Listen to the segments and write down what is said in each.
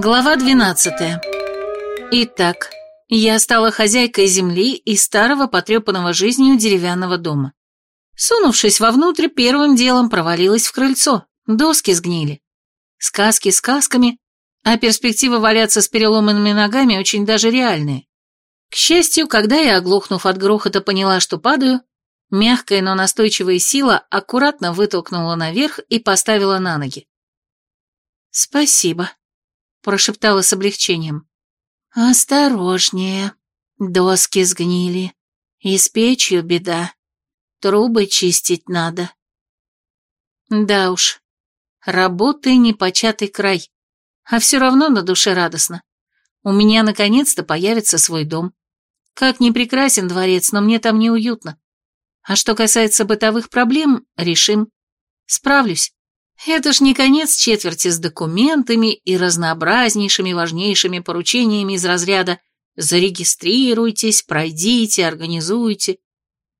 Глава 12. Итак, я стала хозяйкой земли и старого потрепанного жизнью деревянного дома. Сунувшись вовнутрь, первым делом провалилась в крыльцо, доски сгнили. Сказки сказками, а перспектива валяться с переломанными ногами очень даже реальные. К счастью, когда я, оглохнув от грохота, поняла, что падаю, мягкая, но настойчивая сила аккуратно вытолкнула наверх и поставила на ноги. «Спасибо», прошептала с облегчением. «Осторожнее. Доски сгнили. И с печью беда. Трубы чистить надо». Да уж, работы непочатый край. А все равно на душе радостно. У меня наконец-то появится свой дом. Как ни прекрасен дворец, но мне там неуютно. А что касается бытовых проблем, решим. Справлюсь. Это ж не конец четверти с документами и разнообразнейшими важнейшими поручениями из разряда «зарегистрируйтесь, пройдите, организуйте».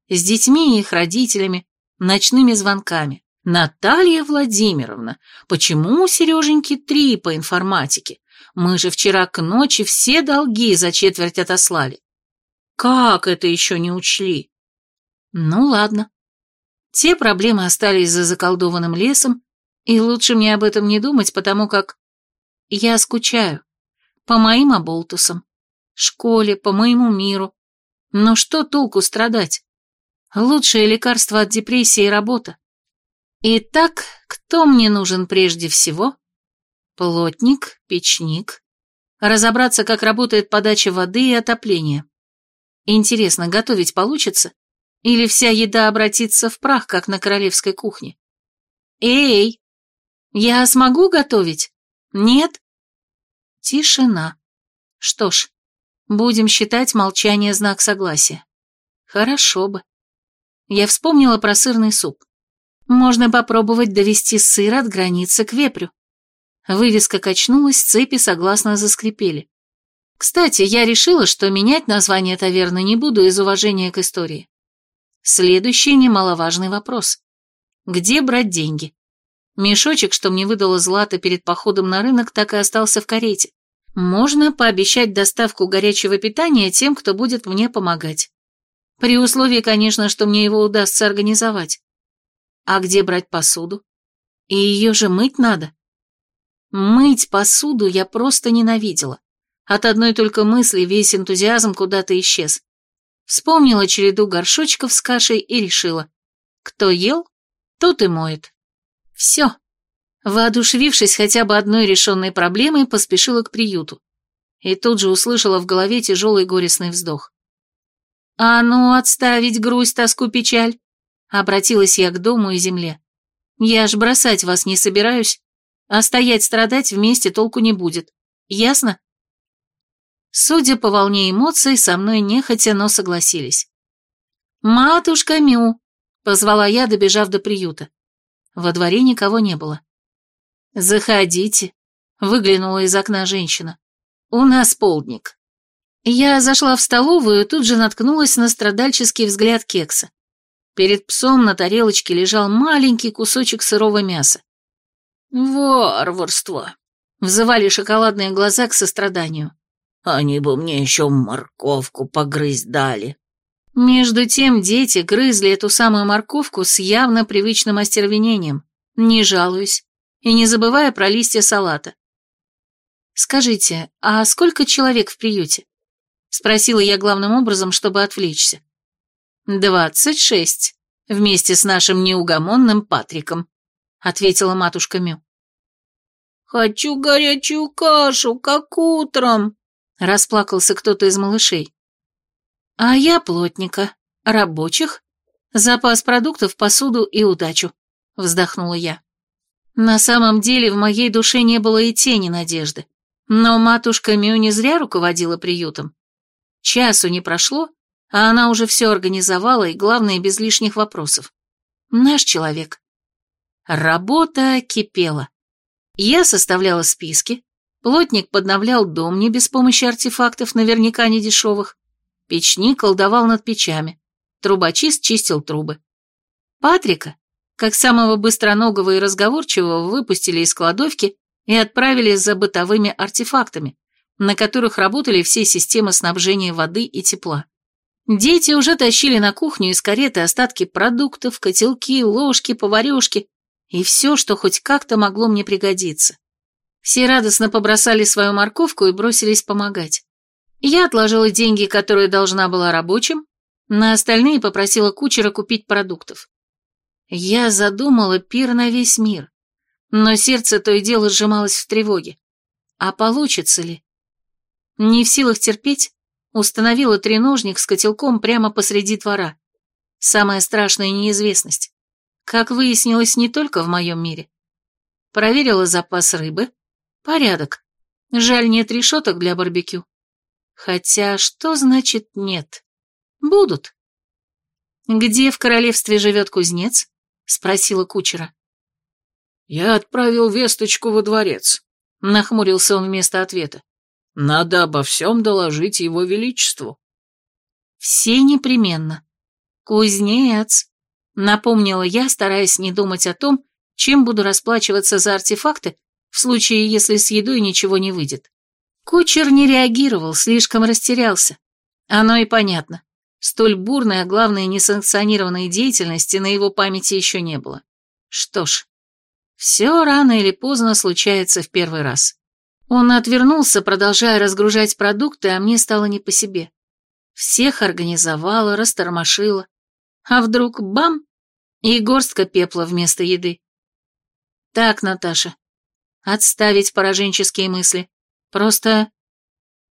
С детьми и их родителями, ночными звонками. «Наталья Владимировна, почему у Сереженьки три по информатике? Мы же вчера к ночи все долги за четверть отослали. Как это еще не учли?» Ну ладно. Те проблемы остались за заколдованным лесом, и лучше мне об этом не думать, потому как я скучаю. По моим оболтусам, школе, по моему миру. Но что толку страдать? Лучшее лекарство от депрессии – работа. Итак, кто мне нужен прежде всего? Плотник, печник. Разобраться, как работает подача воды и отопление. Интересно, готовить получится? Или вся еда обратится в прах, как на королевской кухне? Эй, я смогу готовить? Нет? Тишина. Что ж, будем считать молчание знак согласия. Хорошо бы. Я вспомнила про сырный суп. Можно попробовать довести сыр от границы к вепрю. Вывеска качнулась, цепи согласно заскрипели. Кстати, я решила, что менять название таверны не буду из уважения к истории. Следующий немаловажный вопрос. Где брать деньги? Мешочек, что мне выдала Злата перед походом на рынок, так и остался в карете. Можно пообещать доставку горячего питания тем, кто будет мне помогать. При условии, конечно, что мне его удастся организовать. А где брать посуду? И ее же мыть надо. Мыть посуду я просто ненавидела. От одной только мысли весь энтузиазм куда-то исчез. Вспомнила череду горшочков с кашей и решила. Кто ел, тот и моет. Все. Воодушевившись хотя бы одной решенной проблемой, поспешила к приюту. И тут же услышала в голове тяжелый горестный вздох. «А ну, отставить грусть, тоску, печаль!» Обратилась я к дому и земле. «Я ж бросать вас не собираюсь, а стоять страдать вместе толку не будет. Ясно?» Судя по волне эмоций, со мной нехотя, но согласились. «Матушка Мю!» — позвала я, добежав до приюта. Во дворе никого не было. «Заходите», — выглянула из окна женщина. «У нас полдник». Я зашла в столовую и тут же наткнулась на страдальческий взгляд кекса. Перед псом на тарелочке лежал маленький кусочек сырого мяса. «Варварство!» — взывали шоколадные глаза к состраданию. «Они бы мне еще морковку погрызть дали». Между тем дети грызли эту самую морковку с явно привычным остервенением, не жалуюсь, и не забывая про листья салата. «Скажите, а сколько человек в приюте?» — спросила я главным образом, чтобы отвлечься. «Двадцать шесть, вместе с нашим неугомонным Патриком», — ответила матушка Мю. «Хочу горячую кашу, как утром», — расплакался кто-то из малышей. А я плотника, рабочих, запас продуктов, посуду и удачу, вздохнула я. На самом деле в моей душе не было и тени надежды. Но матушка Мю не зря руководила приютом. Часу не прошло, а она уже все организовала и, главное, без лишних вопросов. Наш человек. Работа кипела. Я составляла списки, плотник подновлял дом не без помощи артефактов, наверняка не дешевых, Печник колдовал над печами, трубочист чистил трубы. Патрика, как самого быстроногого и разговорчивого, выпустили из кладовки и отправились за бытовыми артефактами, на которых работали все системы снабжения воды и тепла. Дети уже тащили на кухню из кареты остатки продуктов, котелки, ложки, поварешки и все, что хоть как-то могло мне пригодиться. Все радостно побросали свою морковку и бросились помогать. Я отложила деньги, которые должна была рабочим, на остальные попросила кучера купить продуктов. Я задумала пир на весь мир, но сердце то и дело сжималось в тревоге. А получится ли? Не в силах терпеть, установила треножник с котелком прямо посреди двора. Самая страшная неизвестность. Как выяснилось, не только в моем мире. Проверила запас рыбы. Порядок. Жаль, нет решеток для барбекю. Хотя, что значит нет? Будут. «Где в королевстве живет кузнец?» — спросила кучера. «Я отправил весточку во дворец», — нахмурился он вместо ответа. «Надо обо всем доложить его величеству». «Все непременно. Кузнец», — напомнила я, стараясь не думать о том, чем буду расплачиваться за артефакты, в случае, если с едой ничего не выйдет. Кучер не реагировал, слишком растерялся. Оно и понятно. Столь бурной, а главное, несанкционированной деятельности на его памяти еще не было. Что ж, все рано или поздно случается в первый раз. Он отвернулся, продолжая разгружать продукты, а мне стало не по себе. Всех организовала, растормошила. А вдруг бам! И горстка пепла вместо еды. Так, Наташа, отставить пораженческие мысли. Просто...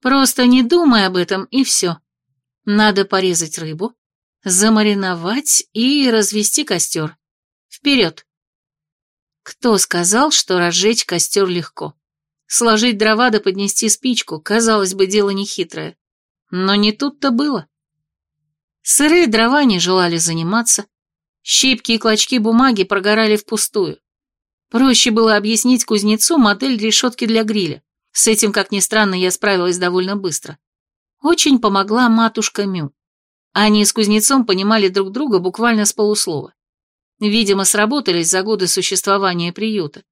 Просто не думай об этом, и все. Надо порезать рыбу, замариновать и развести костер. Вперед! Кто сказал, что разжечь костер легко? Сложить дрова да поднести спичку, казалось бы, дело нехитрое. Но не тут-то было. Сырые дрова не желали заниматься, щепки и клочки бумаги прогорали впустую. Проще было объяснить кузнецу модель решетки для гриля. С этим, как ни странно, я справилась довольно быстро. Очень помогла матушка Мю. Они с кузнецом понимали друг друга буквально с полуслова. Видимо, сработались за годы существования приюта.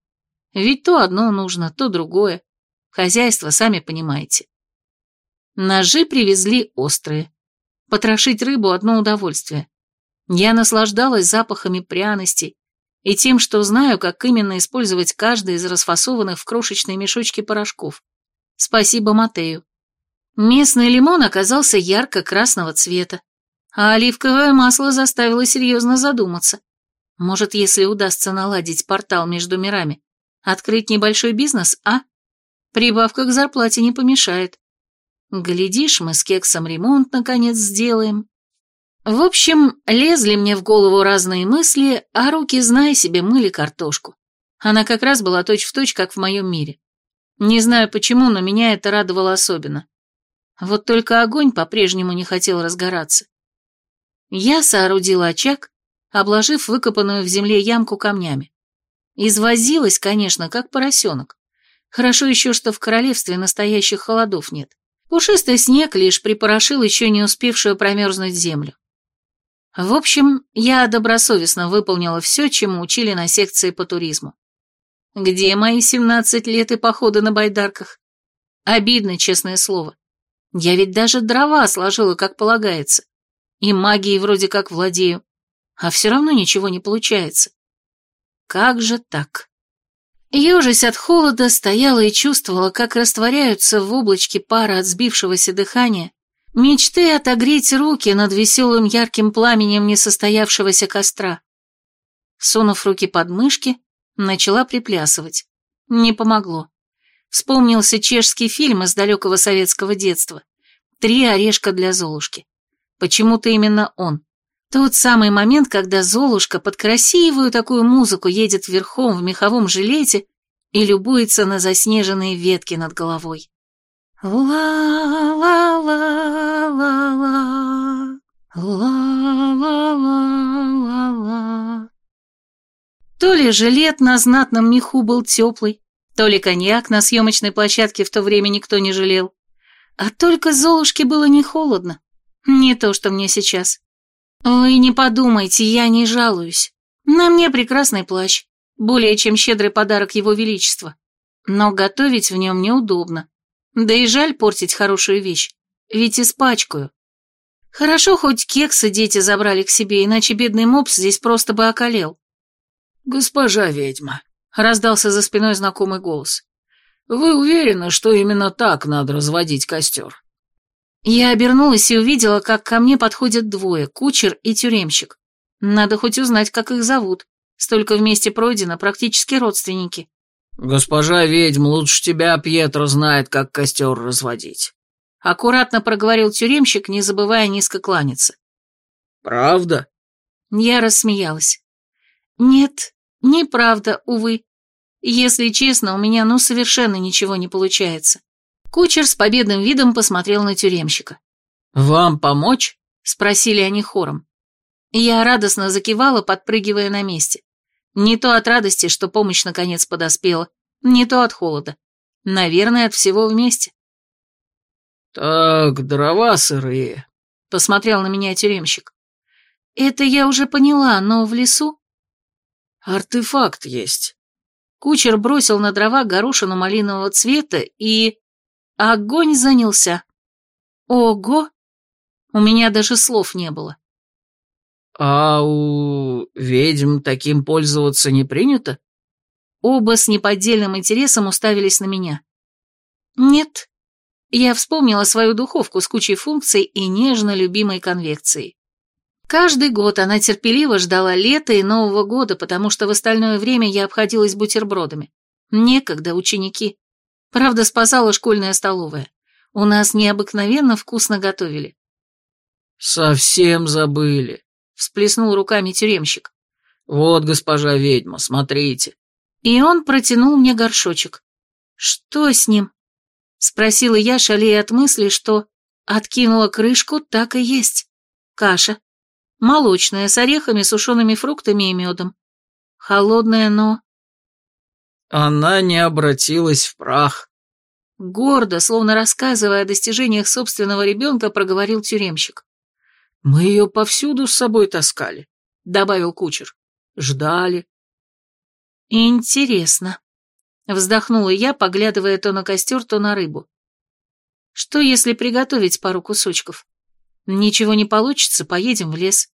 Ведь то одно нужно, то другое. Хозяйство, сами понимаете. Ножи привезли острые. Потрошить рыбу – одно удовольствие. Я наслаждалась запахами пряностей и тем, что знаю, как именно использовать каждый из расфасованных в крошечные мешочки порошков. Спасибо Матею. Местный лимон оказался ярко-красного цвета, а оливковое масло заставило серьезно задуматься. Может, если удастся наладить портал между мирами, открыть небольшой бизнес, а? Прибавка к зарплате не помешает. Глядишь, мы с кексом ремонт наконец сделаем. В общем, лезли мне в голову разные мысли, а руки, зная себе, мыли картошку. Она как раз была точь-в-точь, точь, как в моем мире. Не знаю почему, но меня это радовало особенно. Вот только огонь по-прежнему не хотел разгораться. Я соорудила очаг, обложив выкопанную в земле ямку камнями. Извозилась, конечно, как поросенок. Хорошо еще, что в королевстве настоящих холодов нет. Пушистый снег лишь припорошил еще не успевшую промерзнуть землю. В общем, я добросовестно выполнила все, чему учили на секции по туризму. Где мои 17 лет и походы на байдарках? Обидно, честное слово. Я ведь даже дрова сложила, как полагается. И магией вроде как владею а все равно ничего не получается. Как же так? Ежась от холода стояла и чувствовала, как растворяются в облачке пара от сбившегося дыхания мечты отогреть руки над веселым ярким пламенем несостоявшегося костра. Сунув руки под мышки, начала приплясывать. Не помогло. Вспомнился чешский фильм из далекого советского детства. «Три орешка для Золушки». Почему-то именно он. Тот самый момент, когда Золушка под красивую такую музыку едет верхом в меховом жилете и любуется на заснеженные ветки над головой. Ла-ла-ла-ла-ла, ла-ла-ла-ла-ла. То ли жилет на знатном меху был теплый, то ли коньяк на съемочной площадке в то время никто не жалел. А только Золушке было не холодно. Не то, что мне сейчас. «Вы не подумайте, я не жалуюсь. На мне прекрасный плащ, более чем щедрый подарок его величества. Но готовить в нем неудобно. Да и жаль портить хорошую вещь, ведь испачкаю. Хорошо, хоть кексы дети забрали к себе, иначе бедный мопс здесь просто бы околел. «Госпожа ведьма», — раздался за спиной знакомый голос, — «вы уверены, что именно так надо разводить костер?» Я обернулась и увидела, как ко мне подходят двое, кучер и тюремщик. Надо хоть узнать, как их зовут. Столько вместе пройдено, практически родственники. «Госпожа ведьм, лучше тебя Пьетро знает, как костер разводить». Аккуратно проговорил тюремщик, не забывая низко кланяться. «Правда?» Я рассмеялась. «Нет, неправда, увы. Если честно, у меня ну совершенно ничего не получается». Кучер с победным видом посмотрел на тюремщика. «Вам помочь?» — спросили они хором. Я радостно закивала, подпрыгивая на месте. Не то от радости, что помощь наконец подоспела, не то от холода. Наверное, от всего вместе. «Так, дрова сырые», — посмотрел на меня тюремщик. «Это я уже поняла, но в лесу...» «Артефакт есть». Кучер бросил на дрова горошину малинового цвета, и... Огонь занялся. Ого! У меня даже слов не было. «А у ведьм таким пользоваться не принято?» Оба с неподдельным интересом уставились на меня. «Нет». Я вспомнила свою духовку с кучей функций и нежно любимой конвекцией. Каждый год она терпеливо ждала лета и Нового года, потому что в остальное время я обходилась бутербродами. Некогда, ученики. Правда, спасала школьная столовая. У нас необыкновенно вкусно готовили. «Совсем забыли», всплеснул руками тюремщик. «Вот, госпожа ведьма, смотрите». И он протянул мне горшочек. «Что с ним?» Спросила я, шалея от мысли, что откинула крышку, так и есть. Каша. Молочная, с орехами, сушеными фруктами и медом. Холодная, но... Она не обратилась в прах. Гордо, словно рассказывая о достижениях собственного ребенка, проговорил тюремщик. «Мы ее повсюду с собой таскали», — добавил кучер. «Ждали». «Интересно», — вздохнула я, поглядывая то на костер, то на рыбу. «Что, если приготовить пару кусочков? Ничего не получится, поедем в лес».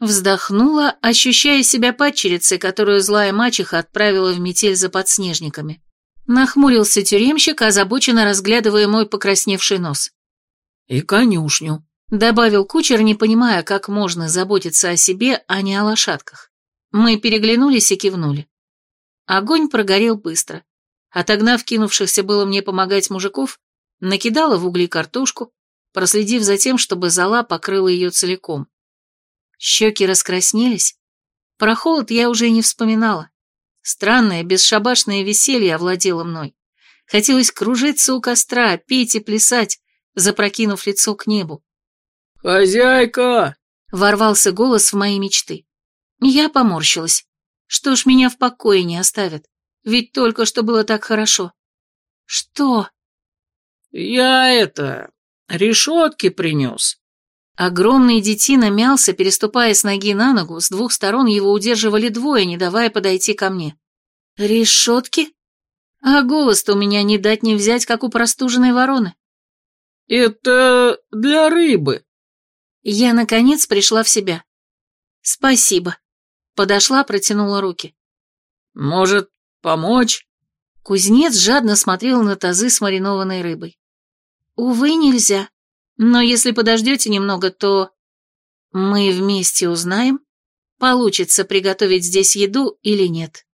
Вздохнула, ощущая себя падчерицей, которую злая мачеха отправила в метель за подснежниками. Нахмурился тюремщик, озабоченно разглядывая мой покрасневший нос. «И конюшню», Добавил кучер, не понимая, как можно заботиться о себе, а не о лошадках. Мы переглянулись и кивнули. Огонь прогорел быстро. Отогнав кинувшихся было мне помогать мужиков, накидала в угли картошку, проследив за тем, чтобы зола покрыла ее целиком. Щеки раскраснелись. Про холод я уже и не вспоминала. Странное, бесшабашное веселье овладело мной. Хотелось кружиться у костра, петь и плясать, запрокинув лицо к небу. «Хозяйка!» — ворвался голос в мои мечты. Я поморщилась. Что ж меня в покое не оставят? Ведь только что было так хорошо. Что? Я это... решетки принес. Огромный детина мялся, переступая с ноги на ногу, с двух сторон его удерживали двое, не давая подойти ко мне. Решетки? А голос-то у меня не дать не взять, как у простуженной вороны. Это для рыбы, я, наконец, пришла в себя. «Спасибо». Подошла, протянула руки. «Может, помочь?» Кузнец жадно смотрел на тазы с маринованной рыбой. «Увы, нельзя. Но если подождете немного, то...» «Мы вместе узнаем, получится приготовить здесь еду или нет».